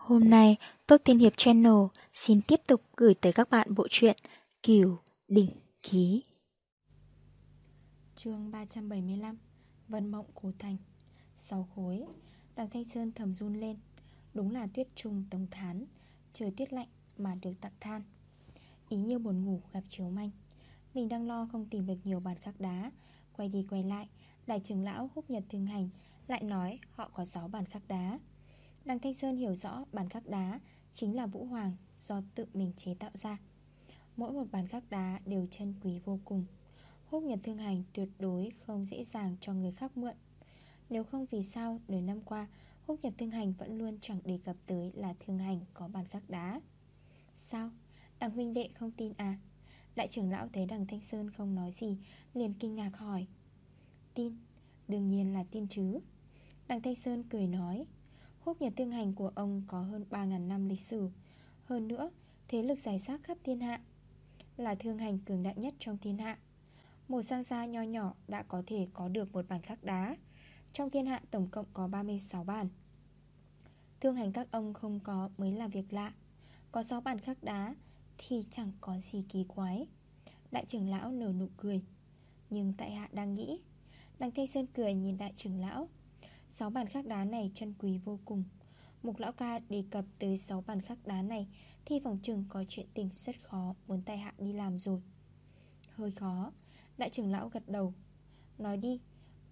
Hôm nay, Tốt Tiên Hiệp Channel xin tiếp tục gửi tới các bạn bộ truyện Kiều Đỉnh Ký. chương 375 Vân Mộng Cố Thành. Sáu khối Đằng Thanh Sơn thầm run lên. Đúng là tuyết trung tống thán Trời tuyết lạnh mà được tặng than. Ý như buồn ngủ gặp chiếu manh. Mình đang lo không tìm được nhiều bàn khắc đá. Quay đi quay lại Đại trưởng lão húc nhật thương hành Lại nói họ có 6 bàn khắc đá. Đằng Thanh Sơn hiểu rõ bàn khắc đá Chính là Vũ Hoàng do tự mình chế tạo ra. Mỗi một bàn khắc đá đều chân quý vô cùng. Húc Nhật Thương Hành tuyệt đối không dễ dàng cho người khác mượn. Nếu không vì sao đời năm qua Húc Nhật Thương Hành vẫn luôn chẳng đề cập tới là Thương Hành có bàn khắc đá. Sao? Đằng huynh đệ không tin à? Đại trưởng lão thấy đằng Thanh Sơn không nói gì Liền kinh ngạc hỏi. Tin, đương nhiên là tin chứ. Đằng Thanh Sơn cười nói Húc Nhật Thương Hành của ông có hơn 3.000 năm lịch sử. Hơn nữa, thế lực giải sát khắp thiên hạ Là thương hành cường đại nhất trong thiên hạ. Một sang gia nho nhỏ đã có thể có được một bàn khắc đá. Trong thiên hạ tổng cộng có 36 bàn. Thương hành các ông không có mới là việc lạ. Có 6 bàn khắc đá thì chẳng có gì kỳ quái. Đại trưởng lão nở nụ cười. Nhưng tại hạ đang nghĩ. Đằng Thanh Sơn cười nhìn đại trưởng lão. Sáu bản khắc đá này chân quý vô cùng. Mục lão ca đề cập tới 6 bản khắc đá này, Thì phòng trừng có chuyện tình rất khó, Muốn tay hạ đi làm rồi. Hơi khó, Đại trưởng lão gật đầu. Nói đi,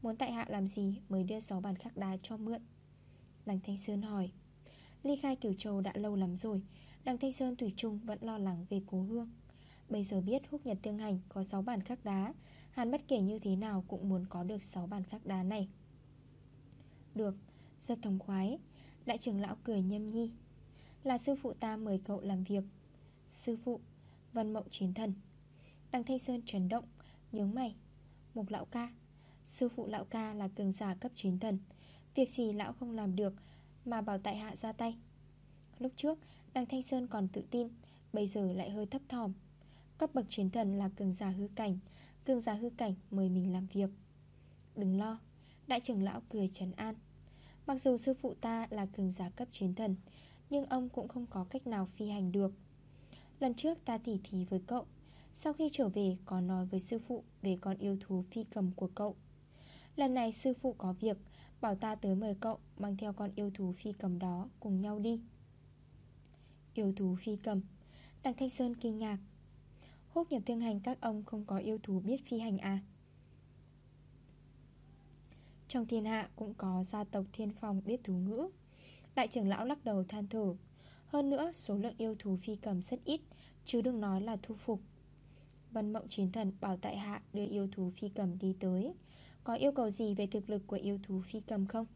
Muốn tại hạ làm gì mới đưa 6 bản khắc đá cho mượn? Đằng Thanh Sơn hỏi. Ly khai Kiều Châu đã lâu lắm rồi, Đằng Thanh Sơn Thủy Trung vẫn lo lắng về cố hương. Bây giờ biết húc nhật tương hành có 6 bản khắc đá, Hắn bất kể như thế nào cũng muốn có được 6 bản khắc đá này. Được, rất thống khoái. Đại trưởng lão cười nhâm nhi. Là sư phụ ta mời cậu làm việc. Sư phụ Vân mộng chiến thần. Đằng Thanh Sơn chấn động Nhướng mày. Mục lão ca Sư phụ lão ca là cường giả cấp chiến thần. Việc gì lão không làm được Mà bảo tại hạ ra tay? Lúc trước Đằng Thanh Sơn còn tự tin Bây giờ lại hơi thấp thỏm. Cấp bậc chiến thần là cường giả hư cảnh Cường giả hư cảnh mời mình làm việc. Đừng lo Đại trưởng lão cười trấn an. Mặc dù sư phụ ta là cường giả cấp chiến thần, Nhưng ông cũng không có cách nào phi hành được. Lần trước ta tỉ thí với cậu, Sau khi trở về có nói với sư phụ Về con yêu thú phi cầm của cậu. Lần này sư phụ có việc, Bảo ta tới mời cậu Mang theo con yêu thú phi cầm đó Cùng nhau đi. Yêu thú phi cầm? Đặng Thanh Sơn kinh ngạc. Húc nhật thương hành các ông không có yêu thú biết phi hành à? Trong thiên hạ cũng có gia tộc thiên phong biết thú ngữ. Đại trưởng lão lắc đầu than thở. Hơn nữa, số lượng yêu thú phi cầm rất ít, Chứ đừng nói là thu phục. Vân mộng chiến thần bảo tại hạ đưa yêu thú phi cầm đi tới. Có yêu cầu gì về thực lực của yêu thú phi cầm không?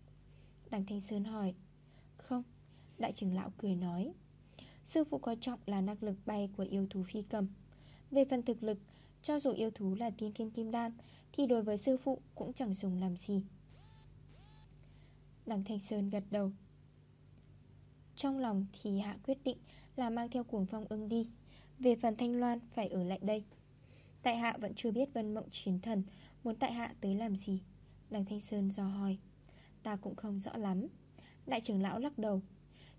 Đằng Thanh Sơn hỏi. Không, Đại trưởng lão cười nói. Sư phụ coi trọng là năng lực bay của yêu thú phi cầm. Về phần thực lực, Cho dù yêu thú là tiên thiên kim đan, Thì đối với sư phụ cũng chẳng dùng làm gì. Đằng Thanh Sơn gật đầu. Trong lòng thì hạ quyết định Là mang theo cuồng phong ưng đi. Về phần Thanh Loan phải ở lại đây. Tại hạ vẫn chưa biết vân mộng chiến thần Muốn tại hạ tới làm gì. Đằng Thanh Sơn do hỏi. Ta cũng không rõ lắm. Đại trưởng lão lắc đầu.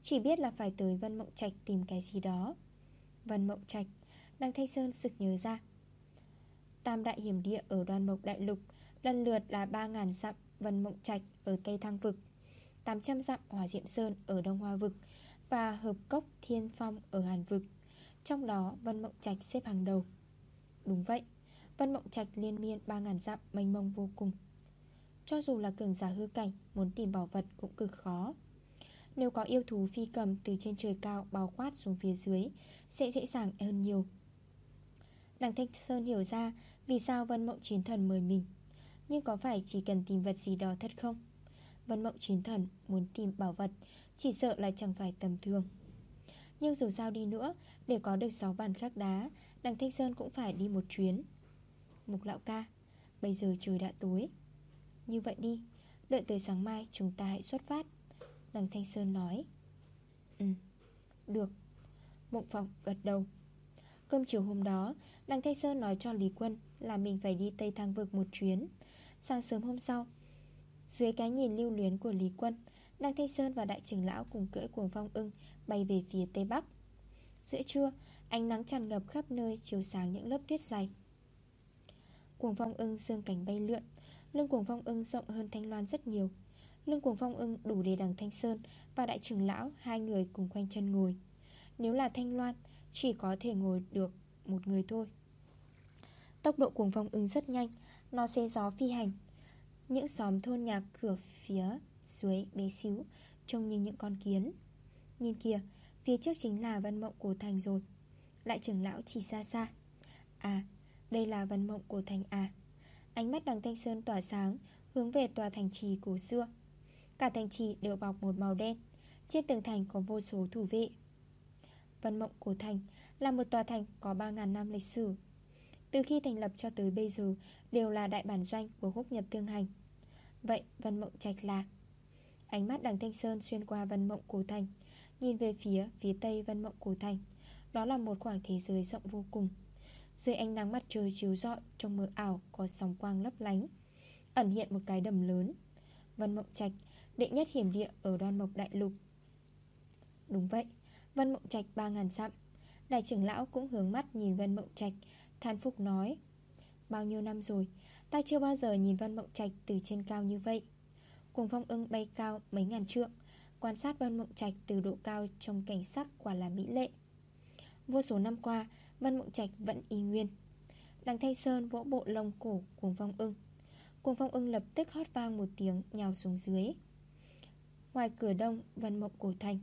Chỉ biết là phải tới Vân Mộng Trạch tìm cái gì đó. Vân Mộng Trạch, Đằng Thanh Sơn sực nhớ ra. Tam đại hiểm địa ở đoàn mộc đại lục Lần lượt là 3.000 dặm Vân Mộng Trạch ở Tây Thăng Vực. 800 dặm hòa Diệm Sơn ở Đông Hoa Vực Và Hợp Cốc Thiên Phong ở Hàn Vực. Trong đó Vân Mộng Trạch xếp hàng đầu. Đúng vậy Vân Mộng Trạch liên miên 3.000 dặm mênh mông vô cùng. Cho dù là cường giả hư cảnh, Muốn tìm bảo vật cũng cực khó. Nếu có yêu thú phi cầm từ trên trời cao bao quát xuống phía dưới, Sẽ dễ dàng hơn nhiều. Đằng Thanh Sơn hiểu ra Vì sao Vân Mộng Chiến Thần mời mình. Nhưng có phải chỉ cần tìm vật gì đó thật không? Vân Mộng Chiến Thần, muốn tìm bảo vật, Chỉ sợ là chẳng phải tầm thường. Nhưng dù sao đi nữa, Để có được 6 bàn khắc đá, Đằng Thanh Sơn cũng phải đi một chuyến. Mục lão ca, Bây giờ trời đã tối. Như vậy đi, Đợi tới sáng mai chúng ta hãy xuất phát. Đằng Thanh Sơn nói. Ừ Được. Mộng Phọc gật đầu. Cơm chiều hôm đó, Đằng Thanh Sơn nói cho Lý Quân Là mình phải đi Tây thang Vực một chuyến. Sáng sớm hôm sau dưới cái nhìn lưu luyến của Lý Quân Đăng Thanh Sơn và đại trưởng lão cùng cưỡi cuồng phong ưng Bay về phía tây bắc. Giữa trưa, Ánh nắng tràn ngập khắp nơi chiếu sáng những lớp tuyết dày. Cuồng phong ưng dương cảnh bay lượn, Lưng cuồng phong ưng rộng hơn thanh loan rất nhiều. Lưng cuồng phong ưng đủ để đằng Thanh Sơn Và đại trưởng lão Hai người cùng quanh chân ngồi. Nếu là thanh loan, Chỉ có thể ngồi được một người thôi. Tốc độ cuồng phong ưng rất nhanh, Nó xe gió phi hành. Những xóm thôn nhà cửa phía dưới bé xíu, Trông như những con kiến. Nhìn kìa, Phía trước chính là văn mộng cổ thành rồi. Lại trưởng lão chỉ xa xa. À đây là văn mộng cổ thành à. Ánh mắt đằng Thanh Sơn tỏa sáng, Hướng về tòa thành trì cổ xưa. Cả thành trì đều bọc một màu đen, Trên tường thành có vô số thủ vệ. Văn mộng cổ thành Là một tòa thành có 3.000 năm lịch sử. Từ khi thành lập cho tới bây giờ, Đều là đại bản doanh của húc nhật tương hành. Vậy, Vân mộng trạch là? Ánh mắt đằng Thanh Sơn xuyên qua Vân mộng cổ thành, Nhìn về phía phía tây Vân mộng cổ thành. Đó là một khoảng thế giới rộng vô cùng. Dưới ánh nắng mặt trời chiếu rọi, Trong mờ ảo có sóng quang lấp lánh, Ẩn hiện một cái đầm lớn. Vân Mộng Trạch, Đệ nhất hiểm địa ở đoan mộc đại lục. Đúng vậy, Vân Mộng Trạch 3.000 dặm. Đại trưởng lão cũng hướng mắt nhìn Vân Mộng Trạch Than Phúc nói. Bao nhiêu năm rồi, Ta chưa bao giờ nhìn Vân Mộng Trạch từ trên cao như vậy. Cùng phong ưng bay cao mấy ngàn trượng, Quan sát Vân Mộng Trạch từ độ cao Trong cảnh sắc quả là mỹ lệ. Vô số năm qua Vân Mộng Trạch vẫn y nguyên. Đằng Thanh Sơn vỗ bộ lông cổ cuồng phong ưng. Cuồng phong ưng lập tức hót vang một tiếng nhào xuống dưới. Ngoài cửa đông Vân Mộng Cổ Thành.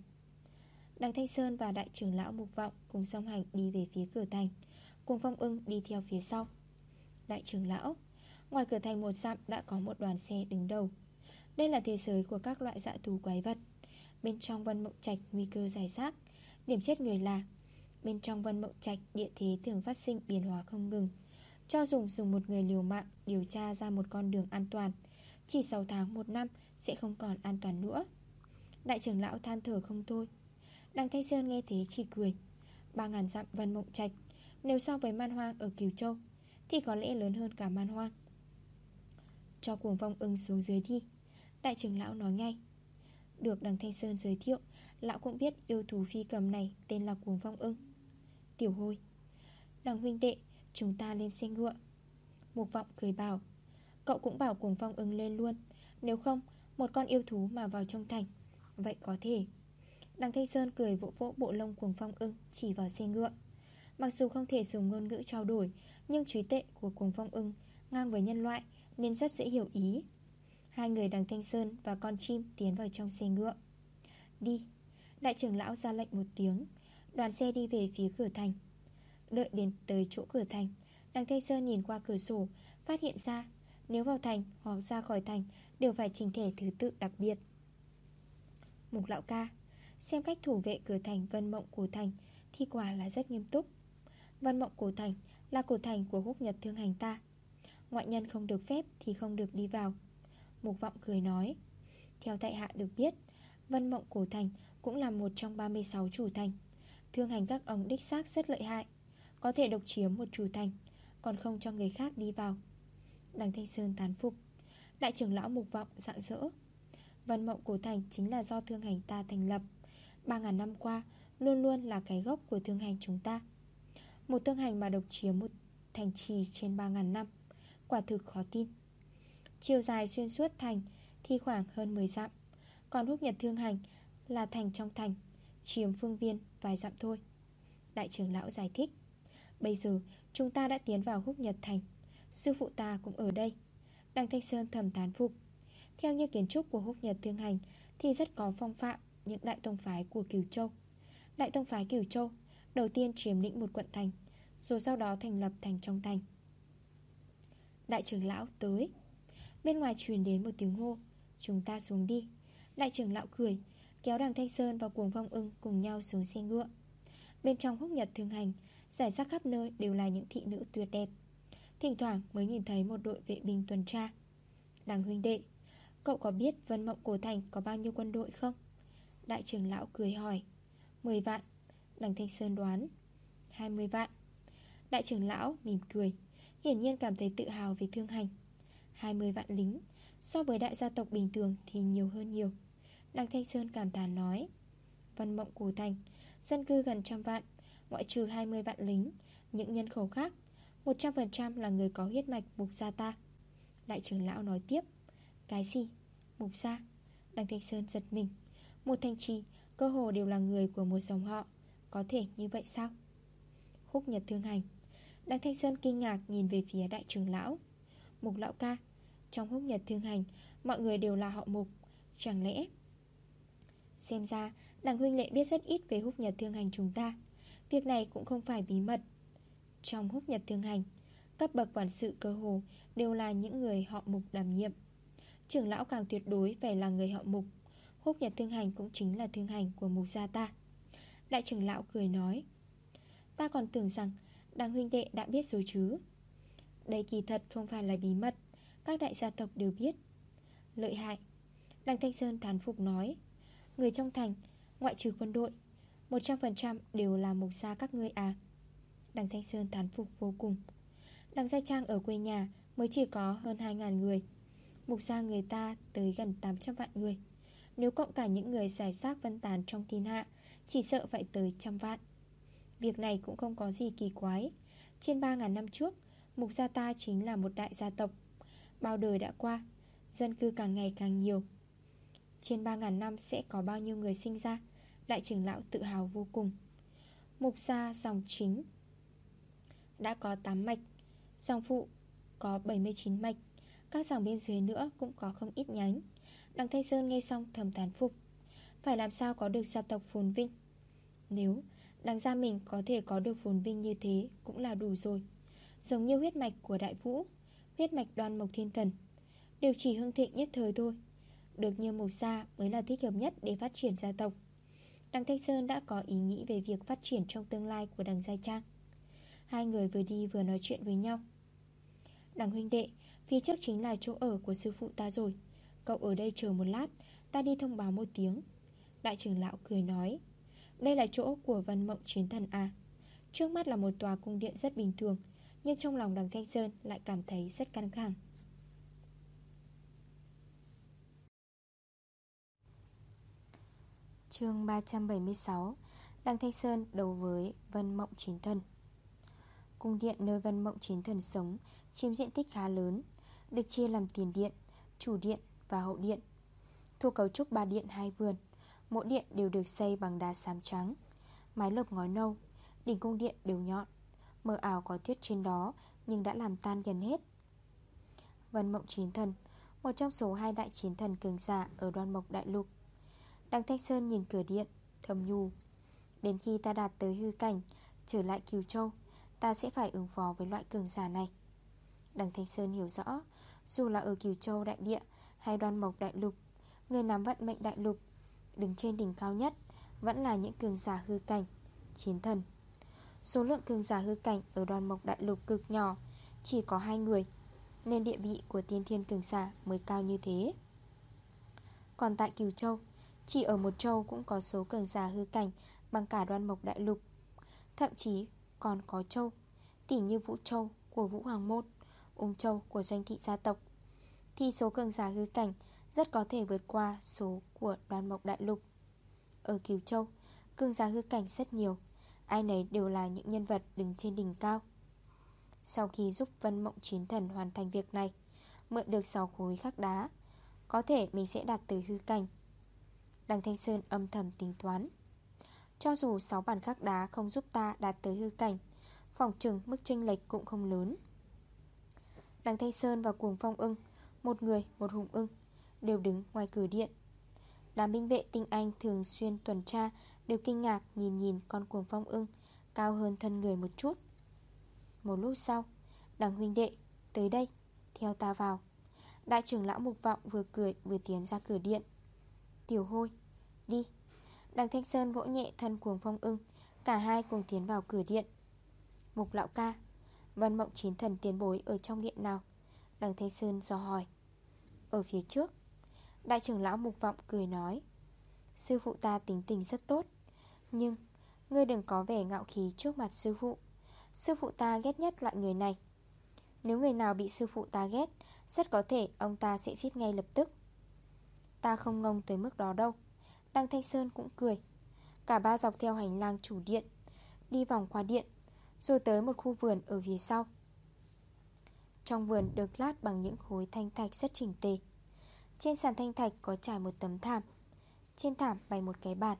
Đằng Thanh Sơn và đại trưởng lão Mục Vọng Cùng song hành đi về phía cửa thành. Cùng phong ưng đi theo phía sau. Đại trưởng lão, Ngoài cửa thành một dặm đã có một đoàn xe đứng đầu. Đây là thế giới của các loại dạ thú quái vật. Bên trong Vân Mộng Trạch nguy cơ dài rác. Điểm chết người là, Bên trong vân mộng trạch địa thế thường phát sinh biến hóa không ngừng. Cho dùng dùng một người liều mạng điều tra ra một con đường an toàn, Chỉ 6 tháng một năm sẽ không còn an toàn nữa. Đại trưởng lão than thở không thôi. Đăng Thanh Sơn nghe thế chỉ cười. 3.000 dặm vân mộng trạch nếu so với man hoang ở Kiều Châu, Thì có lẽ lớn hơn cả man hoang. Cho cuồng vong ưng xuống dưới đi, Đại trưởng lão nói ngay. Được đằng Thanh Sơn giới thiệu, Lão cũng biết yêu thú phi cầm này tên là cuồng vong ưng. Tiểu hôi, Đằng huynh đệ, Chúng ta lên xe ngựa. Mục vọng cười bảo, Cậu cũng bảo cuồng phong ưng lên luôn, Nếu không, một con yêu thú mà vào trong thành, Vậy có thể. Đằng Thanh Sơn cười vỗ vỗ bộ lông cuồng phong ưng, Chỉ vào xe ngựa. Mặc dù không thể dùng ngôn ngữ trao đổi, Nhưng trí tệ của cuồng phong ưng Ngang với nhân loại Nên rất dễ hiểu ý. Hai người đằng Thanh Sơn và con chim tiến vào trong xe ngựa. Đi. Đại trưởng lão ra lệnh một tiếng. Đoàn xe đi về phía cửa thành. Đợi đến tới chỗ cửa thành, Đằng Thanh Sơn nhìn qua cửa sổ, Phát hiện ra nếu vào thành hoặc ra khỏi thành Đều phải trình thể thứ tự đặc biệt. Mục lão ca, Xem cách thủ vệ cửa thành Vân Mộng của Thành Thì quả là rất nghiêm túc. Vân Mộng Cổ Thành là cổ thành của húc nhật thương hành ta. Ngoại nhân không được phép thì không được đi vào. Mục vọng cười nói, Theo tại hạ được biết Vân Mộng Cổ Thành cũng là một trong 36 chủ thành. Thương hành các ông đích xác rất lợi hại, Có thể độc chiếm một chủ thành, Còn không cho người khác đi vào. Đằng Thanh Sơn tán phục, Đại trưởng lão mục vọng dạng dỡ Văn mộng cổ thành chính là do thương hành ta thành lập. 3.000 năm qua, Luôn luôn là cái gốc của thương hành chúng ta. Một thương hành mà độc chiếm một thành trì trên 3.000 năm, Quả thực khó tin. Chiều dài xuyên suốt thành Thì khoảng hơn 10 dặm, Còn húc nhật thương hành là thành trong thành, Chiếm phương viên vài dặm thôi. Đại trưởng lão giải thích, Bây giờ chúng ta đã tiến vào húc nhật thành, Sư phụ ta cũng ở đây. Đăng Thanh Sơn thầm tán phục, Theo như kiến trúc của húc nhật thương hành Thì rất có phong phạm những đại tông phái của Kiều Châu. Đại tông phái Kiều Châu Đầu tiên chiếm lĩnh một quận thành rồi sau đó thành lập thành trong thành. Đại trưởng lão tới. Bên ngoài truyền đến một tiếng hô. Chúng ta xuống đi. Đại trưởng lão cười, Kéo đằng Thanh Sơn và cuồng phong ưng cùng nhau xuống xe ngựa. Bên trong húc nhật thương hành, Giải rác khắp nơi đều là những thị nữ tuyệt đẹp. Thỉnh thoảng mới nhìn thấy một đội vệ binh tuần tra. Đằng huynh đệ, Cậu có biết Vân Mộng Cổ Thành có bao nhiêu quân đội không? Đại trưởng lão cười hỏi. 10 vạn, Đằng Thanh Sơn đoán. 20 vạn. Đại trưởng lão mỉm cười, Hiển nhiên cảm thấy tự hào về thương hành 20 vạn lính, So với đại gia tộc bình thường thì nhiều hơn nhiều Đăng Thanh Sơn cảm thán nói Vân Mộng Cổ Thành, Dân cư gần trăm vạn, Ngoại trừ 20 vạn lính, Những nhân khẩu khác 100% là người có huyết mạch mục gia ta Đại trưởng lão nói tiếp, Cái gì? Mục gia Đăng Thanh Sơn giật mình, Một thành trì, cơ hồ đều là người của một dòng họ, Có thể như vậy sao? Húc Nhật Thương Hành Đăng Thanh Sơn kinh ngạc nhìn về phía đại trưởng lão. Mục lão ca, Trong húc Nhật Thương Hành, Mọi người đều là họ mục, Chẳng lẽ? Xem ra đằng huynh lệ biết rất ít về húc nhật thương hành chúng ta. Việc này cũng không phải bí mật. Trong húc nhật thương hành, Cấp bậc quản sự cơ hồ Đều là những người họ mục đảm nhiệm. Trưởng lão càng tuyệt đối phải là người họ mục. Húc nhật thương hành cũng chính là thương hành của mục gia ta. Đại trưởng lão cười nói, Ta còn tưởng rằng Đằng huynh đệ đã biết rồi chứ? Đây kỳ thật không phải là bí mật Các đại gia tộc đều biết. Lợi hại Đằng Thanh Sơn thán phục nói Người trong thành, ngoại trừ quân đội 100% đều là mục gia các ngươi à? Đằng Thanh Sơn thán phục vô cùng. Đằng Gia Trang ở quê nhà mới chỉ có hơn 2.000 người Mục gia người ta tới gần 800 vạn người. Nếu cộng cả những người giải xác vân tàn trong thiên hạ Chỉ sợ phải tới trăm vạn. Việc này cũng không có gì kỳ quái. Trên 3.000 năm trước, Mục gia ta chính là một đại gia tộc. Bao đời đã qua, Dân cư càng ngày càng nhiều. Trên 3.000 năm sẽ có bao nhiêu người sinh ra, Đại trưởng lão tự hào vô cùng. Mục gia dòng chính Đã có 8 mạch, Dòng phụ có 79 mạch, Các dòng bên dưới nữa cũng có không ít nhánh. Đằng Thanh Sơn nghe xong thầm tán phục. Phải làm sao có được gia tộc phồn vinh? Nếu đằng ra mình có thể có được phồn vinh như thế Cũng là đủ rồi. Giống như huyết mạch của đại vũ Huyết mạch đoan mộc thiên thần Đều chỉ hương thịnh nhất thời thôi. Được như mộc xa mới là thích hợp nhất để phát triển gia tộc. Đằng Thanh Sơn đã có ý nghĩ về việc phát triển trong tương lai của đằng Giai Trang. Hai người vừa đi vừa nói chuyện với nhau. Đằng huynh đệ, phía trước chính là chỗ ở của sư phụ ta rồi. Cậu ở đây chờ một lát, ta đi thông báo một tiếng. Đại trưởng lão cười nói. Đây là chỗ của Vân Mộng Chiến Thần à Trước mắt là một tòa cung điện rất bình thường Nhưng trong lòng đằng Thanh Sơn lại cảm thấy rất căng thẳng. Chương 376 Đăng Thanh Sơn đấu với Vân Mộng Chín Thần. Cung điện nơi Vân Mộng Chín Thần sống chiếm diện tích khá lớn Được chia làm tiền điện, chủ điện và hậu điện Thuộc cấu trúc ba điện hai vườn. Mỗi điện đều được xây bằng đá xám trắng, Mái lợp ngói nâu, Đỉnh cung điện đều nhọn, Mờ ảo có tuyết trên đó Nhưng đã làm tan gần hết. Vân Mộng Chín Thần, Một trong số hai đại chiến thần cường giả Ở đoan mộc đại lục. Đăng Thanh Sơn nhìn cửa điện, Thầm nhu. Đến khi ta đạt tới hư cảnh, Trở lại Kiều Châu, Ta sẽ phải ứng phó với loại cường giả này. Đăng Thanh Sơn hiểu rõ, Dù là ở Kiều Châu đại địa Hay đoan mộc đại lục, Người nắm vận mệnh đại lục Đứng trên đỉnh cao nhất Vẫn là những cường giả hư cảnh, Chiến thần. Số lượng cường giả hư cảnh ở đoàn mộc đại lục cực nhỏ, Chỉ có hai người, Nên địa vị của tiên thiên cường giả mới cao như thế. Còn tại Kiều Châu, chỉ ở một châu cũng có số cường giả hư cảnh Bằng cả đoan mộc đại lục. Thậm chí còn có châu, Tỉ như Vũ Châu của Vũ Hoàng Môn, Ung Châu của doanh thị gia tộc. Thì số cường giả hư cảnh rất có thể vượt qua số của đoàn mộc đại lục. Ở Kiều Châu Cường giá hư cảnh rất nhiều Ai nấy đều là những nhân vật đứng trên đỉnh cao. Sau khi giúp Vân Mộng Chiến Thần hoàn thành việc này Mượn được 6 khối khắc đá Có thể mình sẽ đạt tới hư cảnh. Đằng Thanh Sơn âm thầm tính toán Cho dù 6 bản khắc đá không giúp ta đạt tới hư cảnh Phòng trừng mức chênh lệch cũng không lớn. Đằng Thanh Sơn và cuồng phong ưng Một người, một hùng ưng Đều đứng ngoài cửa điện. Đám binh vệ tinh anh thường xuyên tuần tra Đều kinh ngạc nhìn nhìn con cuồng phong ưng Cao hơn thân người một chút. Một lúc sau Đằng huynh đệ, tới đây Theo ta vào. Đại trưởng lão mục vọng vừa cười vừa tiến ra cửa điện. Tiểu hôi Đi. Đằng Thanh Sơn vỗ nhẹ thân cuồng phong ưng Cả hai cùng tiến vào cửa điện. Mục lão ca Văn mộng chín thần tiến bối ở trong điện nào? Đằng Thanh Sơn dò hỏi. Ở phía trước. Đại trưởng lão mục vọng cười nói, Sư phụ ta tính tình rất tốt, Nhưng Ngươi đừng có vẻ ngạo khí trước mặt sư phụ. Sư phụ ta ghét nhất loại người này. Nếu người nào bị sư phụ ta ghét, Rất có thể ông ta sẽ giết ngay lập tức. Ta không ngông tới mức đó đâu. Đăng Thanh Sơn cũng cười. Cả ba dọc theo hành lang chủ điện, Đi vòng qua điện, Rồi tới một khu vườn ở phía sau. Trong vườn được lát bằng những khối thanh thạch rất chỉnh tề. Trên sàn thanh thạch có trải một tấm thảm. Trên thảm bày một cái bàn.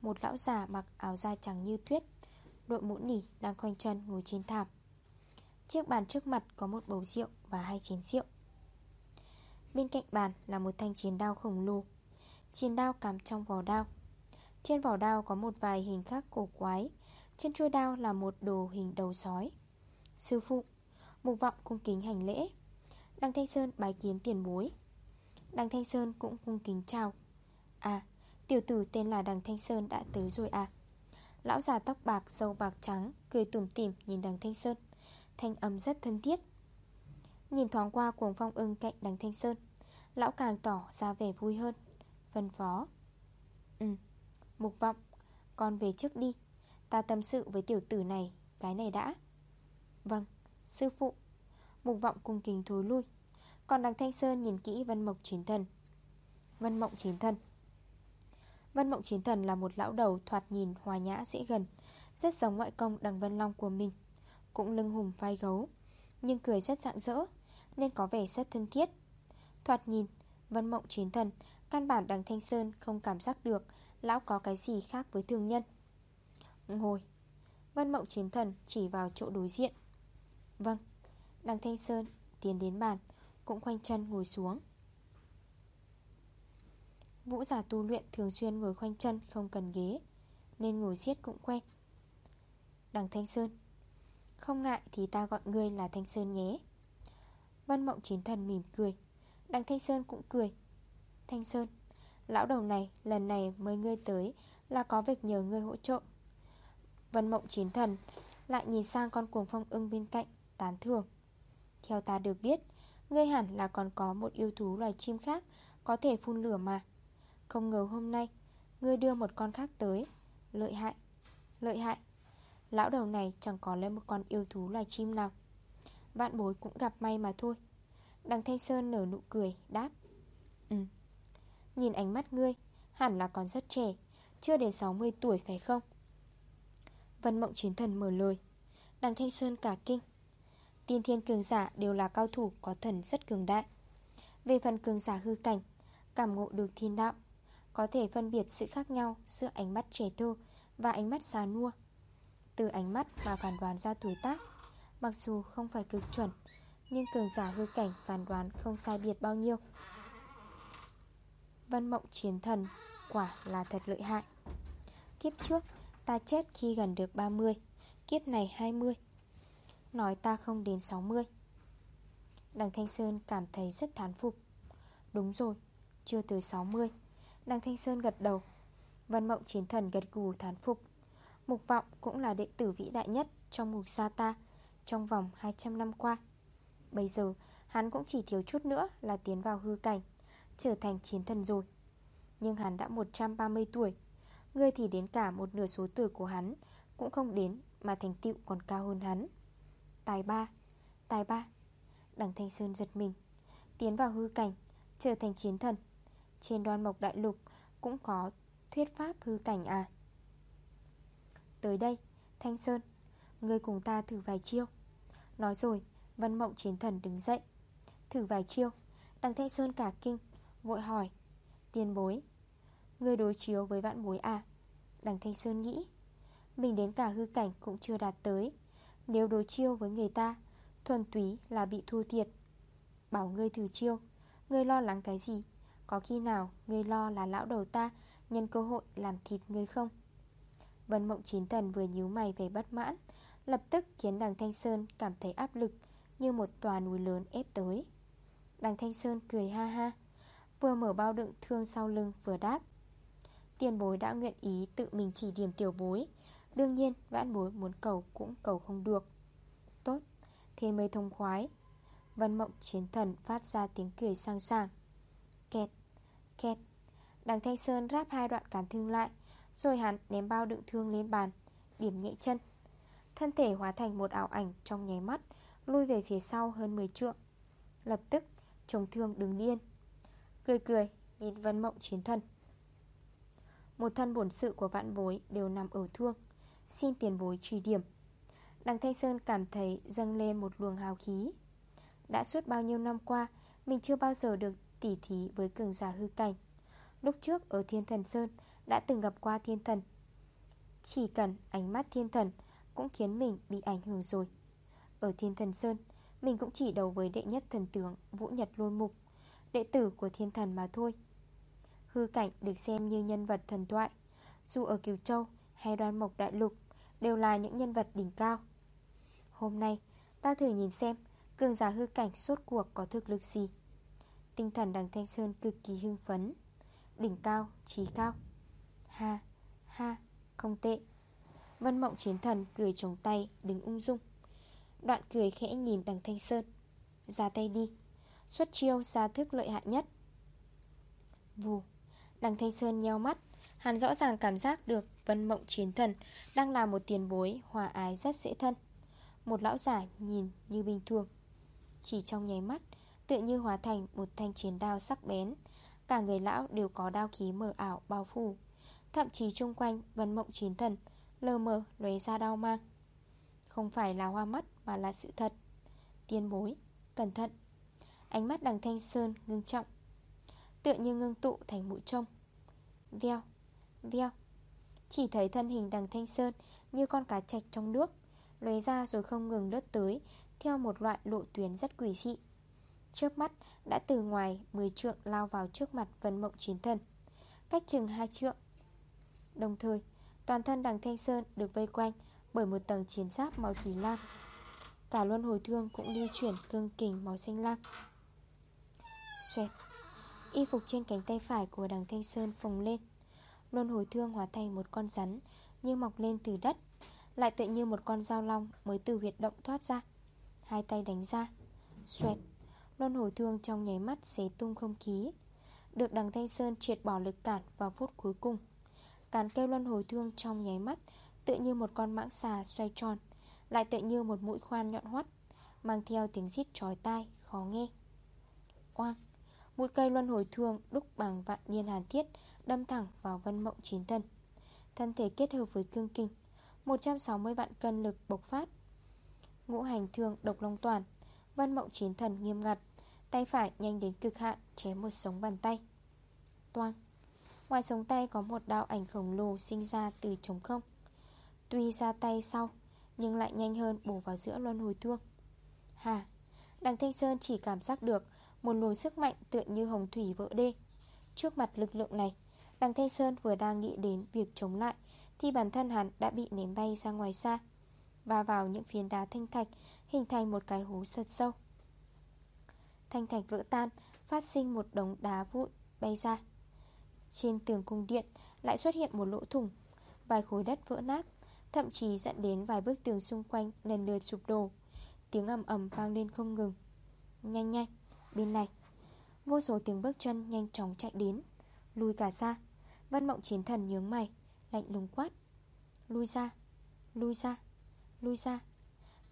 Một lão già mặc áo da trắng như tuyết, Đội mũ nỉ đang khoanh chân ngồi trên thảm. Chiếc bàn trước mặt có một bầu rượu và hai chén rượu. Bên cạnh bàn là một thanh chiến đao khổng lồ. Chiến đao cắm trong vỏ đao. Trên vỏ đao có một vài hình khắc cổ quái. Trên chuôi đao là một đồ hình đầu sói. Sư phụ, Mục vọng cung kính hành lễ. Đăng Thanh Sơn bái kiến tiền bối. Đằng Thanh Sơn cũng cung kính chào. À Tiểu tử tên là Đằng Thanh Sơn đã tới rồi à? Lão già tóc bạc sâu bạc trắng Cười tủm tỉm nhìn đằng Thanh Sơn. Thanh âm rất thân thiết. Nhìn thoáng qua cuồng phong ưng cạnh đằng Thanh Sơn Lão càng tỏ ra vẻ vui hơn. Phân phó. Ừ, mục vọng Con về trước đi. Ta tâm sự với tiểu tử này Cái này đã. Vâng, sư phụ. Mục vọng cung kính thối lui. Còn đằng Thanh Sơn nhìn kỹ Vân Mộc Chiến Thần. Vân Mộng Chiến Thần. Vân Mộng Chiến Thần là một lão đầu thoạt nhìn hòa nhã dễ gần, Rất giống ngoại công đằng Vân Long của mình. Cũng lưng hùng vai gấu, Nhưng cười rất rạng rỡ, Nên có vẻ rất thân thiết. Thoạt nhìn, Vân Mộng Chiến Thần, Căn bản đằng Thanh Sơn không cảm giác được Lão có cái gì khác với thường nhân. Ngồi, Vân Mộng Chiến Thần chỉ vào chỗ đối diện. Vâng Đằng Thanh Sơn tiến đến bàn cũng khoanh chân ngồi xuống. Vũ giả tu luyện thường xuyên ngồi khoanh chân, không cần ghế, Nên ngồi xiết cũng quen. Đằng Thanh Sơn, Không ngại thì ta gọi ngươi là Thanh Sơn nhé. Vân Mộng Chiến Thần mỉm cười, Đằng Thanh Sơn cũng cười. Thanh Sơn, Lão đầu này, lần này mới ngươi tới Là có việc nhờ ngươi hỗ trợ. Vân Mộng Chiến Thần Lại nhìn sang con cuồng phong ưng bên cạnh, Tán thường Theo ta được biết Ngươi hẳn là còn có một yêu thú loài chim khác, Có thể phun lửa mà. Không ngờ hôm nay, Ngươi đưa một con khác tới. Lợi hại Lợi hại. Lão đầu này chẳng có lấy một con yêu thú loài chim nào. Vạn bối cũng gặp may mà thôi. Đằng Thanh Sơn nở nụ cười, Đáp. Ừ. Nhìn ánh mắt ngươi, Hẳn là còn rất trẻ, Chưa đến 60 tuổi phải không? Vân Mộng Chiến Thần mở lời. Đằng Thanh Sơn cả kinh. Tiên thiên cường giả đều là cao thủ Có thần rất cường đại. Về phần cường giả hư cảnh, Cảm ngộ được thiên đạo, Có thể phân biệt sự khác nhau Giữa ánh mắt trẻ thơ và ánh mắt già nua. Từ ánh mắt mà phản đoán ra tuổi tác, Mặc dù không phải cực chuẩn, Nhưng cường giả hư cảnh phản đoán không sai biệt bao nhiêu. Vân mộng chiến thần Quả là thật lợi hại. Kiếp trước, ta chết khi gần được 30 Kiếp này 20 Nói ta không đến 60 Đằng Thanh Sơn cảm thấy rất thán phục. Đúng rồi, Chưa tới 60 Đằng Thanh Sơn gật đầu. Vân mộng chiến thần gật gù thán phục. Mục vọng cũng là đệ tử vĩ đại nhất Trong mục sa ta Trong vòng 200 năm qua. Bây giờ, hắn cũng chỉ thiếu chút nữa Là tiến vào hư cảnh, Trở thành chiến thần rồi. Nhưng hắn đã 130 tuổi. Ngươi thì đến cả một nửa số tuổi của hắn Cũng không đến Mà thành tựu còn cao hơn hắn. Tài ba. Tài ba. Đằng Thanh Sơn giật mình, Tiến vào hư cảnh, Trở thành chiến thần. Trên đoan mộc đại lục Cũng có thuyết pháp hư cảnh à? Tới đây, Thanh Sơn, Ngươi cùng ta thử vài chiêu. Nói rồi, Vân Mộng Chiến Thần đứng dậy. Thử vài chiêu, Đằng Thanh Sơn cả kinh, Vội hỏi, Tiền bối, Ngươi đối chiếu với vạn bối à? Đằng Thanh Sơn nghĩ, Mình đến cả hư cảnh cũng chưa đạt tới nếu đối chiêu với người ta, Thuần túy là bị thua thiệt. Bảo ngươi thử chiêu. Ngươi lo lắng cái gì? Có khi nào ngươi lo là lão đầu ta Nhân cơ hội làm thịt ngươi không? Vân Mộng Chín Thần vừa nhíu mày về bất mãn, Lập tức khiến đằng Thanh Sơn cảm thấy áp lực Như một tòa núi lớn ép tới. Đằng Thanh Sơn cười ha ha, Vừa mở bao đựng thương sau lưng vừa đáp. Tiền bối đã nguyện ý tự mình chỉ điểm tiểu bối Đương nhiên vãn bối muốn cầu cũng cầu không được. Tốt, thế mới thông khoái. Vân mộng chiến thần phát ra tiếng cười sang sàng Kẹt, kẹt. Đằng Thanh Sơn ráp hai đoạn cán thương lại Rồi hắn ném bao đựng thương lên bàn Điểm nhẹ chân. Thân thể hóa thành một ảo ảnh trong nháy mắt Lui về phía sau hơn 10 trượng. Lập tức chồng thương đứng điên Cười cười nhìn vân mộng chiến thần. Một thân bổn sự của vạn bối đều nằm ở thương. Xin tiền bối trì điểm. Đằng Thanh Sơn cảm thấy dâng lên một luồng hào khí. Đã suốt bao nhiêu năm qua, Mình chưa bao giờ được tỉ thí với cường giả hư cảnh. Lúc trước ở Thiên Thần Sơn, Đã từng gặp qua Thiên Thần. Chỉ cần ánh mắt Thiên Thần Cũng khiến mình bị ảnh hưởng rồi. Ở Thiên Thần Sơn, Mình cũng chỉ đầu với đệ nhất thần tướng Vũ Nhật Lôi Mục, Đệ tử của Thiên Thần mà thôi. Hư cảnh được xem như nhân vật thần thoại. Dù ở Kiều Châu hay Đoan Mộc Đại Lục Đều là những nhân vật đỉnh cao. Hôm nay ta thử nhìn xem Cường giả hư cảnh suốt cuộc có thực lực gì. Tinh thần đằng Thanh Sơn cực kỳ hưng phấn Đỉnh cao, trí cao. Ha, ha, không tệ. Vân mộng chiến thần cười trống tay Đứng ung dung. Đoạn cười khẽ nhìn đằng Thanh Sơn. Ra tay đi Xuất chiêu ra thức lợi hại nhất. Vù Đằng Thanh Sơn nheo mắt Hắn rõ ràng cảm giác được Vân Mộng Chiến Thần Đang là một tiền bối hòa ái rất dễ thân. Một lão giả nhìn như bình thường Chỉ trong nháy mắt Tự như hóa thành một thanh chiến đao sắc bén. Cả người lão đều có đao khí mờ ảo bao phủ. Thậm chí chung quanh Vân Mộng Chiến Thần Lơ mờ lóe ra đau mang. Không phải là hoa mắt mà là sự thật. Tiên bối, cẩn thận. Ánh mắt đằng Thanh Sơn ngưng trọng Tựa như ngưng tụ thành mũi trông. Veo Veo. Chỉ thấy thân hình đằng Thanh Sơn Như con cá chạch trong nước Lấy ra rồi không ngừng lướt tới, Theo một loại lộ tuyến rất quỷ dị. Trước mắt đã từ ngoài 10 trượng lao vào trước mặt Vân Mộng Chiến Thần, Cách chừng 2 trượng. Đồng thời, Toàn thân đằng Thanh Sơn được vây quanh Bởi một tầng chiến giáp màu thủy lam. Cả luân hồi thương cũng lưu chuyển cương kình màu xanh lam. Xoẹt, Y phục trên cánh tay phải của đằng Thanh Sơn phồng lên. Luân hồi thương hóa thành một con rắn, Như mọc lên từ đất, Lại tự như một con dao long mới từ huyệt động thoát ra. Hai tay đánh ra, Xoẹt Luân hồi thương trong nháy mắt xé tung không khí. Được đằng Thanh Sơn triệt bỏ lực cản vào phút cuối cùng. Cán kêu luân hồi thương trong nháy mắt Tự như một con mãng xà xoay tròn, Lại tự như một mũi khoan nhọn hoắt, Mang theo tiếng rít trói tai, Khó nghe. Oang! Mũi cây luân hồi thương đúc bằng vạn niên hàn thiết, Đâm thẳng vào vân mộng chín thân. Thân thể kết hợp với cương kinh 160 vạn cân lực bộc phát. Ngũ hành thương độc long toàn, Vân mộng chín thần nghiêm ngặt, Tay phải nhanh đến cực hạn, Chém một sống bàn tay. Toang. Ngoài sống tay có một đạo ảnh khổng lồ Sinh ra từ trống không. Tuy ra tay sau, Nhưng lại nhanh hơn bổ vào giữa luân hồi thương. Hà. Đằng Thanh Sơn chỉ cảm giác được một luồng sức mạnh tựa như hồng thủy vỡ đê. Trước mặt lực lượng này Đằng Thanh Sơn vừa đang nghĩ đến việc chống lại Thì bản thân hắn đã bị ném bay ra ngoài xa Và vào những phiến đá thanh thạch Hình thành một cái hố sật sâu. Thanh thạch vỡ tan Phát sinh một đống đá vụn bay ra. Trên tường cung điện Lại xuất hiện một lỗ thủng Vài khối đất vỡ nát Thậm chí dẫn đến vài bức tường xung quanh lần lượt sụp đổ. Tiếng ầm ầm vang lên không ngừng. Nhanh nhanh, bên này. Vô số tiếng bước chân nhanh chóng chạy đến. Lùi cả ra. Vân mộng chiến thần nhướng mày Lạnh lùng quát. Lui ra, lui ra, lui ra.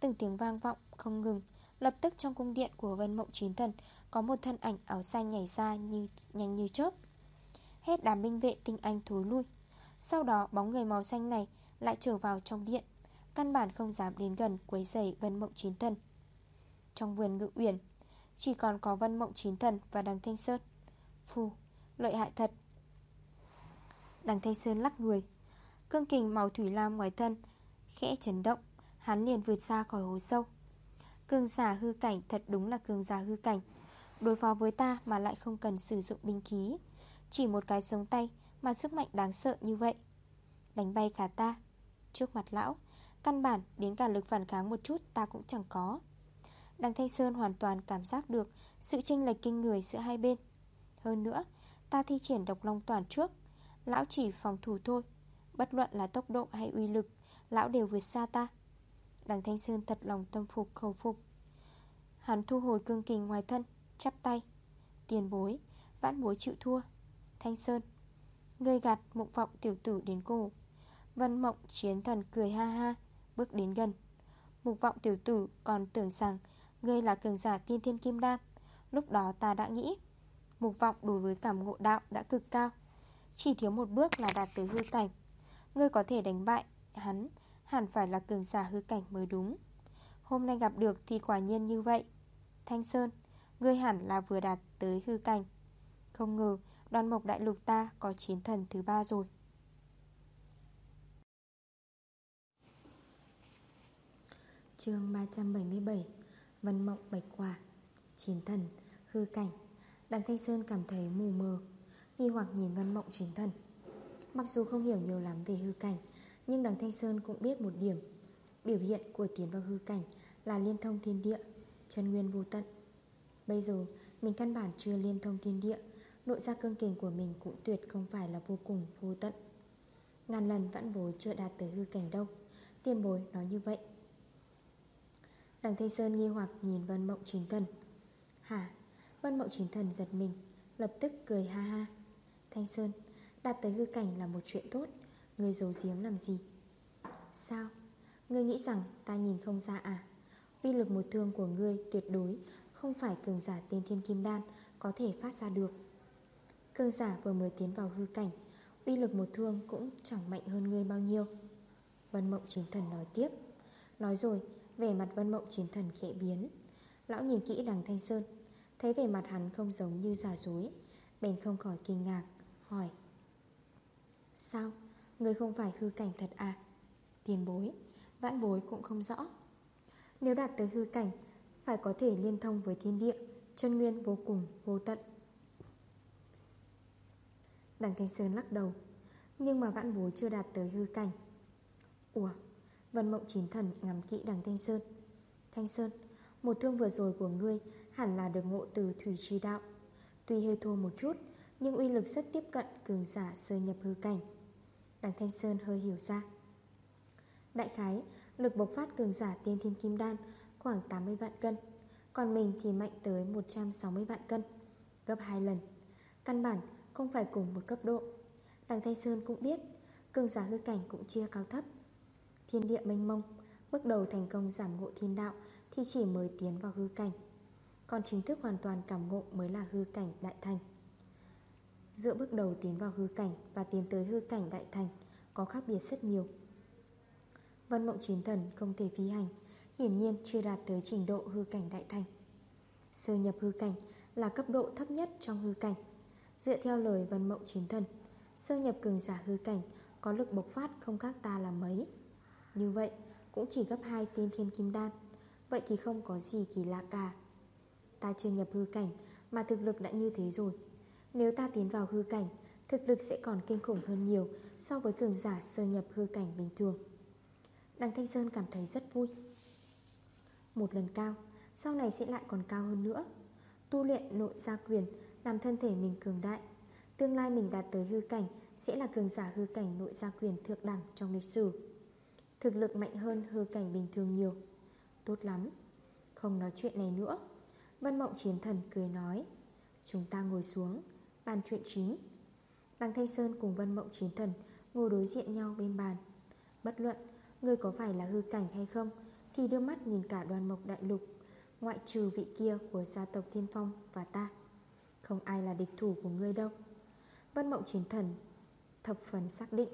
Từng tiếng vang vọng không ngừng. Lập tức trong cung điện của Vân Mộng Chiến Thần Có một thân ảnh áo xanh nhảy ra như nhanh như chớp. Hết đám binh vệ tinh anh thối lui. Sau đó bóng người màu xanh này Lại trở vào trong điện. Căn bản không dám đến gần quấy rầy Vân Mộng Chiến Thần. Trong vườn ngự uyển chỉ còn có Vân Mộng chín Thần và Đằng Thanh Sơn. Phù, lợi hại thật. Đằng Thanh Sơn lắc người. Cương kình màu thủy lam ngoài thân Khẽ chấn động Hắn liền vượt ra khỏi hố sâu. Cường giả hư cảnh thật đúng là cường giả hư cảnh. Đối phó với ta mà lại không cần sử dụng binh khí. Chỉ một cái sống tay Mà sức mạnh đáng sợ như vậy. Đánh bay cả ta. Trước mặt lão Căn bản đến cả lực phản kháng một chút ta cũng chẳng có. Đằng Thanh Sơn hoàn toàn cảm giác được Sự chênh lệch kinh người giữa hai bên. Hơn nữa Ta thi triển độc long toàn trước Lão chỉ phòng thủ thôi. Bất luận là tốc độ hay uy lực Lão đều vượt xa ta. Đằng Thanh Sơn thật lòng tâm phục khẩu phục. Hắn thu hồi cương kình ngoài thân Chắp tay. Tiền bối, vãn bối chịu thua. Thanh Sơn Ngươi gạt mộng vọng tiểu tử đến cổ. Vân mộng chiến thần cười ha ha Bước đến gần. Mục vọng tiểu tử còn tưởng rằng Ngươi là cường giả tiên thiên kim đan. Lúc đó ta đã nghĩ, Mục vọng đối với cảm ngộ đạo đã cực cao. Chỉ thiếu một bước là đạt tới hư cảnh. Ngươi có thể đánh bại hắn, Hẳn phải là cường giả hư cảnh mới đúng. Hôm nay gặp được thì quả nhiên như vậy. Thanh Sơn, Ngươi hẳn là vừa đạt tới hư cảnh. Không ngờ, đoàn mộc đại lục ta có chiến thần thứ ba rồi. Chương 377 Vân mộng bạch quả Chiến thần, hư cảnh. Đằng Thanh Sơn cảm thấy mù mờ Nghi hoặc nhìn vân mộng chiến thần. Mặc dù không hiểu nhiều lắm về hư cảnh Nhưng đằng Thanh Sơn cũng biết một điểm. Biểu hiện của tiến vào hư cảnh Là liên thông thiên địa Chân nguyên vô tận. Bây giờ mình căn bản chưa liên thông thiên địa Nội gia cương kình của mình cũng tuyệt không phải là vô cùng vô tận. Ngàn lần vãn bối chưa đạt tới hư cảnh đâu. Tiền bối nói như vậy. Đằng Thanh Sơn nghi hoặc nhìn Vân Mộng Chính Thần. Hả? Vân Mộng Chính Thần giật mình, Lập tức cười ha ha. Thanh Sơn Đạt tới hư cảnh là một chuyện tốt. Người giấu giếm làm gì? Sao? Ngươi nghĩ rằng ta nhìn không ra à? Uy lực một thương của ngươi tuyệt đối Không phải cường giả tên thiên kim đan Có thể phát ra được. Cường giả vừa mới tiến vào hư cảnh, Uy lực một thương cũng chẳng mạnh hơn ngươi bao nhiêu. Vân Mộng Chiến Thần nói tiếp, Nói rồi về mặt Vân Mộng Chiến Thần khẽ biến. Lão nhìn kỹ đằng Thanh Sơn, Thấy về mặt hắn không giống như giả dối. Bèn không khỏi kinh ngạc, Hỏi. Sao? Người không phải hư cảnh thật à? Tiền bối, Vãn bối cũng không rõ. Nếu đạt tới hư cảnh, Phải có thể liên thông với thiên địa, Chân nguyên vô cùng, vô tận. Đằng Thanh Sơn lắc đầu. Nhưng mà vãn bối chưa đạt tới hư cảnh. Ủa? Vân mộng chín thần ngắm kỹ đằng Thanh Sơn. Thanh Sơn, Một thương vừa rồi của ngươi Hẳn là được ngộ từ thủy tri đạo. Tuy hơi thô một chút, Nhưng uy lực rất tiếp cận cường giả sơ nhập hư cảnh. Đằng Thanh Sơn hơi hiểu ra. Đại khái, Lực bộc phát cường giả tiên thiên kim đan Khoảng 80 vạn cân, Còn mình thì mạnh tới 160 vạn cân, Gấp 2 lần. Căn bản không phải cùng một cấp độ. Đằng Thanh Sơn cũng biết, Cường giả hư cảnh cũng chia cao thấp. Thiên địa mênh mông, Bước đầu thành công giảm ngộ thiên đạo Thì chỉ mới tiến vào hư cảnh. Còn chính thức hoàn toàn cảm ngộ mới là hư cảnh đại thành. Giữa bước đầu tiến vào hư cảnh Và tiến tới hư cảnh đại thành Có khác biệt rất nhiều. Vân mộng chiến thần không thể phi hành, Hiển nhiên chưa đạt tới trình độ hư cảnh đại thành. Sơ nhập hư cảnh Là cấp độ thấp nhất trong hư cảnh. Dựa theo lời vân mộng chiến thần, Sơ nhập cường giả hư cảnh Có lực bộc phát không khác ta là mấy như vậy, cũng chỉ gấp 2 tiên thiên kim đan. Vậy thì không có gì kỳ lạ cả. Ta chưa nhập hư cảnh, Mà thực lực đã như thế rồi. Nếu ta tiến vào hư cảnh, Thực lực sẽ còn kinh khủng hơn nhiều So với cường giả sơ nhập hư cảnh bình thường. Đằng Thanh Sơn cảm thấy rất vui. Một lần cao, Sau này sẽ lại còn cao hơn nữa. Tu luyện nội gia quyền, Làm thân thể mình cường đại, Tương lai mình đạt tới hư cảnh Sẽ là cường giả hư cảnh nội gia quyền thượng đẳng trong lịch sử. Thực lực mạnh hơn hư cảnh bình thường nhiều. Tốt lắm, Không nói chuyện này nữa. Vân Mộng Chiến Thần cười nói, Chúng ta ngồi xuống, Bàn chuyện chính. Đăng Thanh Sơn cùng Vân Mộng Chiến Thần Ngồi đối diện nhau bên bàn. Bất luận, Người có phải là hư cảnh hay không, Thì đưa mắt nhìn cả đoàn mộc đại lục, Ngoại trừ vị kia của gia tộc Thiên Phong và ta. Không ai là địch thủ của ngươi đâu. Vân Mộng Chiến Thần Thập phần xác định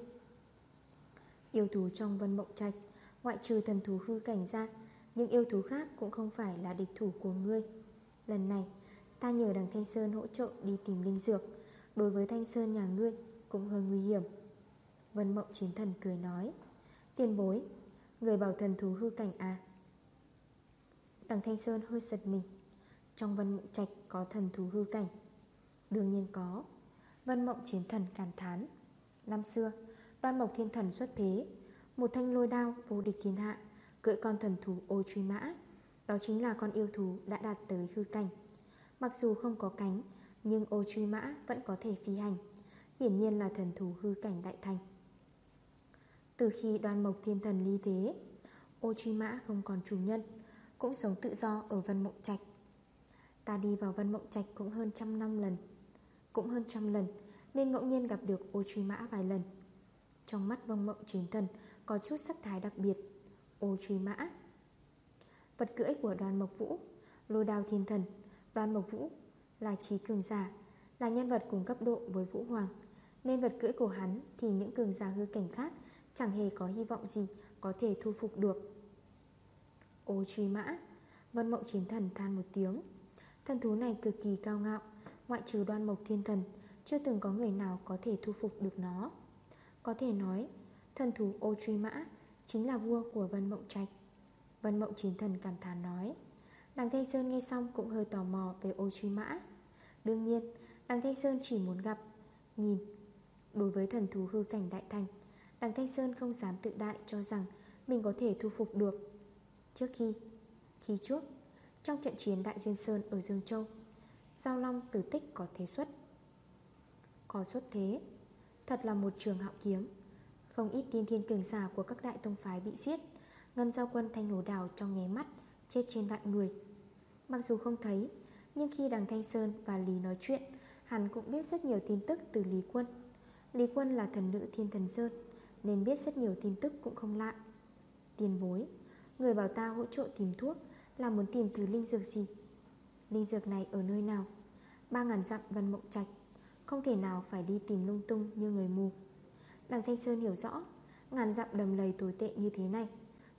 Yêu thú trong vân mộng trạch, Ngoại trừ thần thú hư cảnh ra Nhưng yêu thú khác cũng không phải là địch thủ của ngươi. Lần này, Ta nhờ đằng Thanh Sơn hỗ trợ đi tìm linh dược. Đối với Thanh Sơn nhà ngươi Cũng hơi nguy hiểm. Vân mộng chiến thần cười nói, Tiền bối, Người bảo thần thú hư cảnh à? Đằng Thanh Sơn hơi giật mình. Trong vân mộng trạch có thần thú hư cảnh. Đương nhiên có. Vân mộng chiến thần cảm thán, Năm xưa Đoan Mộc Thiên Thần xuất thế, Một thanh lôi đao vô địch thiên hạ, Cưỡi con thần thú ô truy mã. Đó chính là con yêu thú đã đạt tới hư cảnh. Mặc dù không có cánh, Nhưng ô truy mã vẫn có thể phi hành. Hiển nhiên là thần thú hư cảnh đại thành. Từ khi đoan mộc thiên thần ly thế, Ô truy mã không còn chủ nhân, Cũng sống tự do ở Vân Mộng Trạch. Ta đi vào Vân Mộng Trạch cũng hơn trăm năm lần, Cũng hơn trăm lần, Nên ngẫu nhiên gặp được ô truy mã vài lần trong mắt vong mộng chiến thần Có chút sắc thái đặc biệt, Ô truy mã. Vật cưỡi của đoàn mộc vũ, Lôi đao thiên thần. Đoàn mộc vũ là trí cường giả, Là nhân vật cùng cấp độ với Vũ Hoàng. Nên vật cưỡi của hắn Thì những cường giả hư cảnh khác Chẳng hề có hy vọng gì có thể thu phục được. Ô truy mã, Vân mộng chiến thần than một tiếng. Thần thú này cực kỳ cao ngạo, Ngoại trừ đoan mộc thiên thần, Chưa từng có người nào có thể thu phục được nó. Có thể nói, Thần thú ô truy mã Chính là vua của Vân Mộng Trạch. Vân Mộng Chiến Thần cảm thán nói, Đằng Thanh Sơn nghe xong cũng hơi tò mò về ô truy mã Đương nhiên, Đằng Thanh Sơn chỉ muốn gặp, Nhìn. Đối với thần thú hư cảnh đại thành, Đằng Thanh Sơn không dám tự đại cho rằng Mình có thể thu phục được. Trước khi Khi trước, Trong trận chiến Đại Duyên Sơn ở Dương Châu, Giao Long tử tích có thế xuất, Có xuất thế. Thật là một trường hạo kiếm. Không ít tiên thiên cường giả của các đại tông phái bị giết, Ngân giao quân thanh hổ đảo trong nháy mắt Chết trên vạn người. Mặc dù không thấy, Nhưng khi đằng Thanh Sơn và Lý nói chuyện, Hắn cũng biết rất nhiều tin tức từ Lý Quân. Lý Quân là thần nữ thiên thần Sơn, Nên biết rất nhiều tin tức cũng không lạ. Tiền bối, Người bảo ta hỗ trợ tìm thuốc Là muốn tìm thứ linh dược gì? Linh dược này ở nơi nào? Ba ngàn dặm vân mộng trạch. Không thể nào phải đi tìm lung tung như người mù. Đằng Thanh Sơn hiểu rõ Ngàn dặm đầm lầy tồi tệ như thế này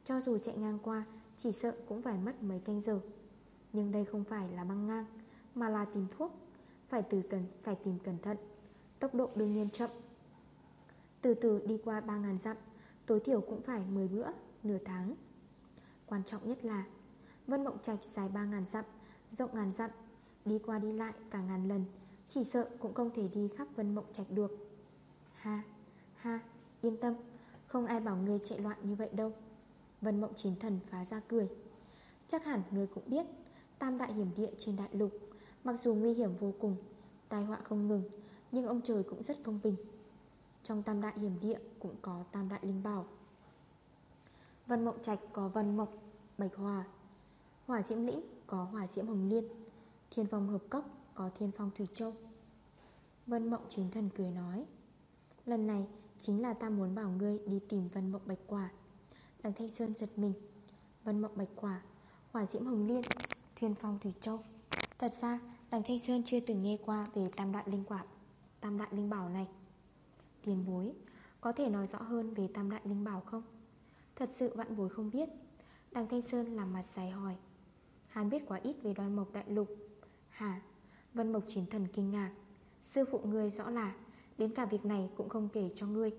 Cho dù chạy ngang qua Chỉ sợ cũng phải mất mấy canh giờ. Nhưng đây không phải là băng ngang Mà là tìm thuốc. Phải từ cần phải tìm cẩn thận Tốc độ đương nhiên chậm. Từ từ đi qua 3.000 dặm Tối thiểu cũng phải 10 bữa, nửa tháng. Quan trọng nhất là Vân Mộng Trạch dài 3.000 dặm Rộng ngàn dặm Đi qua đi lại cả ngàn lần chỉ sợ cũng không thể đi khắp Vân Mộng Trạch được. Ha, ha, yên tâm Không ai bảo ngươi chạy loạn như vậy đâu. Vân Mộng Chín Thần phá ra cười. Chắc hẳn ngươi cũng biết Tam đại hiểm địa trên đại lục Mặc dù nguy hiểm vô cùng Tai họa không ngừng Nhưng ông trời cũng rất thông bình. Trong tam đại hiểm địa cũng có tam đại linh bảo. Vân Mộng Trạch có Vân Mộng Bạch Hòa Hỏa Diễm Lĩnh có Hỏa Diễm Hồng Liên. Thiên Phong Hợp Cốc có Thiên Phong Thủy Châu. Vân Mộng chính Thần cười nói, Lần này chính là ta muốn bảo ngươi đi tìm Vân Mộng Bạch Quả. Đằng Thanh Sơn giật mình, Vân Mộng Bạch Quả, Hỏa Diễm Hồng Liên, Thiên Phong Thủy Châu. Thật ra, đằng Thanh Sơn chưa từng nghe qua về Tam Đại Linh Quả, Tam Đại Linh Bảo này. Tiền bối, Có thể nói rõ hơn về Tam Đại Linh Bảo không? Thật sự vạn bối không biết. Đằng Thanh Sơn làm mặt dài hỏi hàn biết quá ít về đoan mộc đại lục. Hả? Vân Mộc chiến thần kinh ngạc. Sư phụ ngươi rõ là, Đến cả việc này cũng không kể cho ngươi.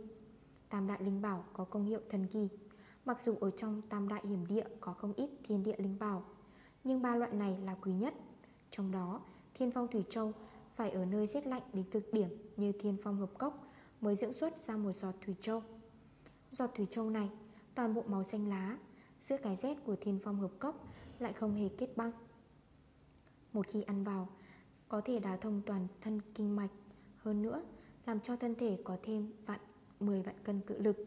Tam đại linh bảo có công hiệu thần kỳ. Mặc dù ở trong tam đại hiểm địa Có không ít thiên địa linh bảo, Nhưng ba loại này là quý nhất. Trong đó, thiên phong thủy châu Phải ở nơi rét lạnh đến cực điểm Như thiên phong hợp cốc Mới dưỡng xuất ra một giọt thủy châu. Giọt thủy châu này, toàn bộ màu xanh lá Giữa cái rét của thiên phong hợp cốc Lại không hề kết băng. Một khi ăn vào có thể đả thông toàn thân kinh mạch. Hơn nữa, làm cho thân thể có thêm vạn 10 vạn cân cự lực.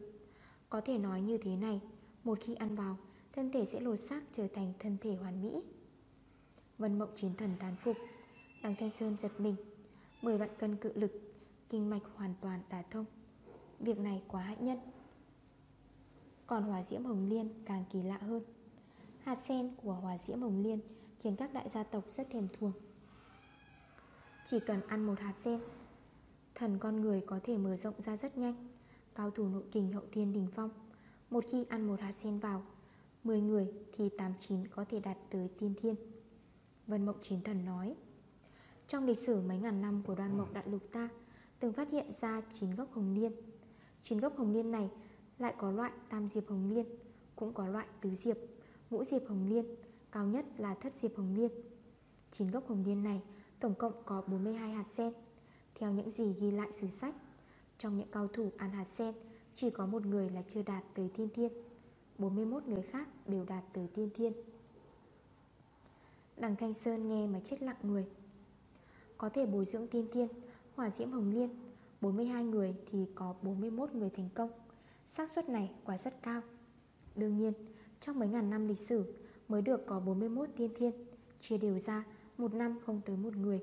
Có thể nói như thế này, Một khi ăn vào, Thân thể sẽ lột xác trở thành thân thể hoàn mỹ. Vân mộng chiến thần tán phục. Đằng Thanh Sơn giật mình. 10 vạn cân cự lực, Kinh mạch hoàn toàn đả thông. Việc này quá hạnh nhân. Còn hỏa diễm hồng liên càng kỳ lạ hơn. Hạt sen của hỏa diễm hồng liên Khiến các đại gia tộc rất thèm thuồng. Chỉ cần ăn một hạt sen Thần con người có thể mở rộng ra rất nhanh. Cao thủ nội kình hậu thiên đình phong Một khi ăn một hạt sen vào 10 người thì 89 có thể đạt tới tiên thiên. Vân Mộng Chiến Thần nói Trong lịch sử mấy ngàn năm của đoàn mộng đại lục ta Từng phát hiện ra 9 gốc hồng liên. 9 gốc hồng liên này lại có loại tam diệp hồng liên Cũng có loại tứ diệp, ngũ diệp hồng liên Cao nhất là thất diệp hồng liên. 9 gốc hồng liên này tổng cộng có 42 hạt sen. Theo những gì ghi lại sử sách, Trong những cao thủ ăn hạt sen, Chỉ có một người là chưa đạt tới tiên thiên. 41 người khác đều đạt tới tiên thiên. Đằng Thanh Sơn nghe mà chết lặng người. Có thể bồi dưỡng tiên thiên, Hỏa diễm hồng liên 42 người thì có 41 người thành công. Xác suất này quả rất cao. Đương nhiên, Trong mấy ngàn năm lịch sử Mới được có 41 tiên thiên, Chia đều ra một năm không tới một người.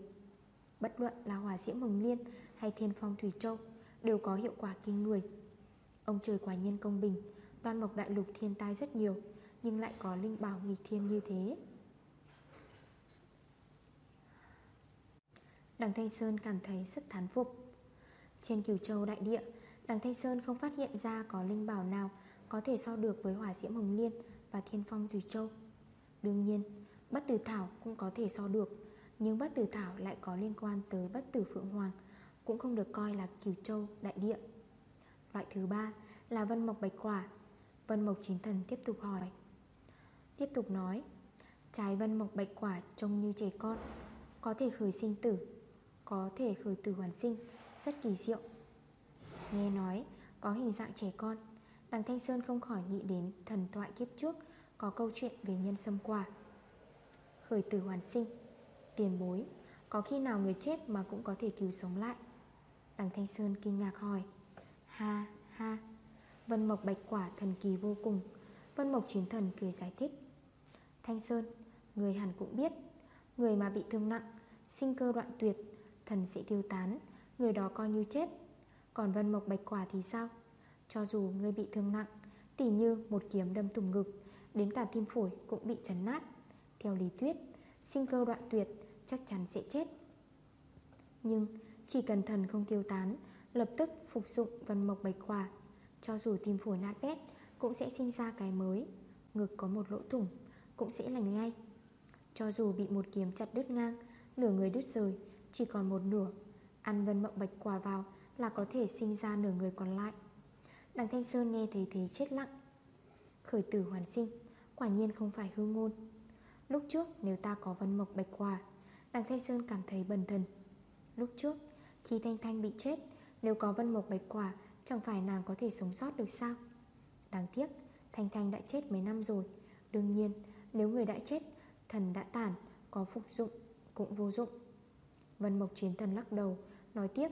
Bất luận là hỏa diễm hồng liên hay thiên phong thủy châu Đều có hiệu quả kinh người. Ông trời quả nhiên công bình, Đoan mộc đại lục thiên tai rất nhiều, Nhưng lại có linh bảo nghịch thiên như thế. Đằng Thanh Sơn cảm thấy rất thán phục. Trên cửu châu đại địa, Đằng Thanh Sơn không phát hiện ra có linh bảo nào Có thể so được với hỏa diễm hồng liên Và thiên phong thủy châu. Đương nhiên Bất tử thảo cũng có thể so được, Nhưng bất tử thảo lại có liên quan tới bất tử phượng hoàng, Cũng không được coi là cửu châu đại địa. Loại thứ ba là vân mộc bạch quả. Vân mộc chín thần tiếp tục hỏi. Tiếp tục nói, Trái vân mộc bạch quả trông như trẻ con, Có thể khởi sinh tử, Có thể khởi tử hoàn sinh, Rất kỳ diệu. Nghe nói, có hình dạng trẻ con, Đằng Thanh Sơn không khỏi nghĩ đến thần thoại kiếp trước Có câu chuyện về nhân sâm quả. Khởi tử hoàn sinh, Tiền bối, Có khi nào người chết mà cũng có thể cứu sống lại? Đằng Thanh Sơn kinh ngạc hỏi. Ha ha. Vân Mộc Bạch Quả thần kỳ vô cùng. Vân Mộc Chiến Thần cười giải thích. Thanh Sơn, Người hẳn cũng biết, Người mà bị thương nặng, Sinh cơ đoạn tuyệt, Thần sẽ tiêu tán, Người đó coi như chết. Còn Vân Mộc Bạch Quả thì sao? Cho dù người bị thương nặng, Tỉ như một kiếm đâm thủng ngực, Đến cả tim phổi cũng bị chấn nát. Theo lý thuyết, Sinh cơ đoạn tuyệt chắc chắn sẽ chết. Nhưng chỉ cần thần không tiêu tán, Lập tức phục dụng vân mộc bạch quả Cho dù tim phổi nát bét Cũng sẽ sinh ra cái mới, Ngực có một lỗ thủng Cũng sẽ lành ngay. Cho dù bị một kiếm chặt đứt ngang, Nửa người đứt rời, Chỉ còn một nửa, Ăn vân mộng bạch quả vào Là có thể sinh ra nửa người còn lại. Đằng Thanh Sơn nghe thấy thế chết lặng. Khởi tử hoàn sinh, Quả nhiên không phải hư ngôn. Lúc trước nếu ta có vân mộc bạch quả, Đằng Thanh Sơn cảm thấy bần thần. Lúc trước, khi Thanh Thanh bị chết, Nếu có vân mộc bạch quả, Chẳng phải nàng có thể sống sót được sao? Đáng tiếc, Thanh Thanh đã chết mấy năm rồi. Đương nhiên, nếu người đã chết, Thần đã tản, Có phục dụng cũng vô dụng. Vân Mộc Chiến Thần lắc đầu, Nói tiếp,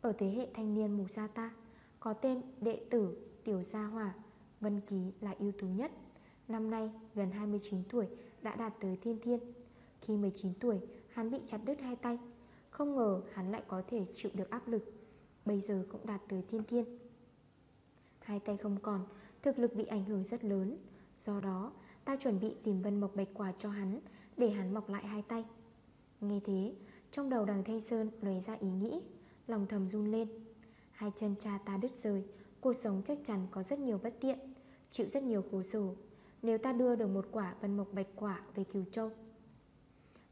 Ở thế hệ thanh niên mù gia ta, Có tên đệ tử Tiểu Gia Hỏa, Vân Ký là ưu tú nhất. Năm nay gần 29 tuổi đã đạt tới thiên thiên. Khi 19 tuổi, hắn bị chặt đứt hai tay. Không ngờ hắn lại có thể chịu được áp lực. Bây giờ cũng đạt tới thiên thiên. Hai tay không còn, Thực lực bị ảnh hưởng rất lớn. Do đó, ta chuẩn bị tìm vân mộc bạch quả cho hắn, Để hắn mọc lại hai tay. Nghe thế, Trong đầu đằng Thanh Sơn lóe ra ý nghĩ, Lòng thầm run lên. Hai chân cha ta đứt rời, Cuộc sống chắc chắn có rất nhiều bất tiện, Chịu rất nhiều khổ sở. Nếu ta đưa được một quả vân mộc bạch quả về Kiều Châu,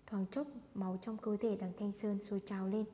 Thoáng chốc máu trong cơ thể đằng Thanh Sơn sôi trào lên.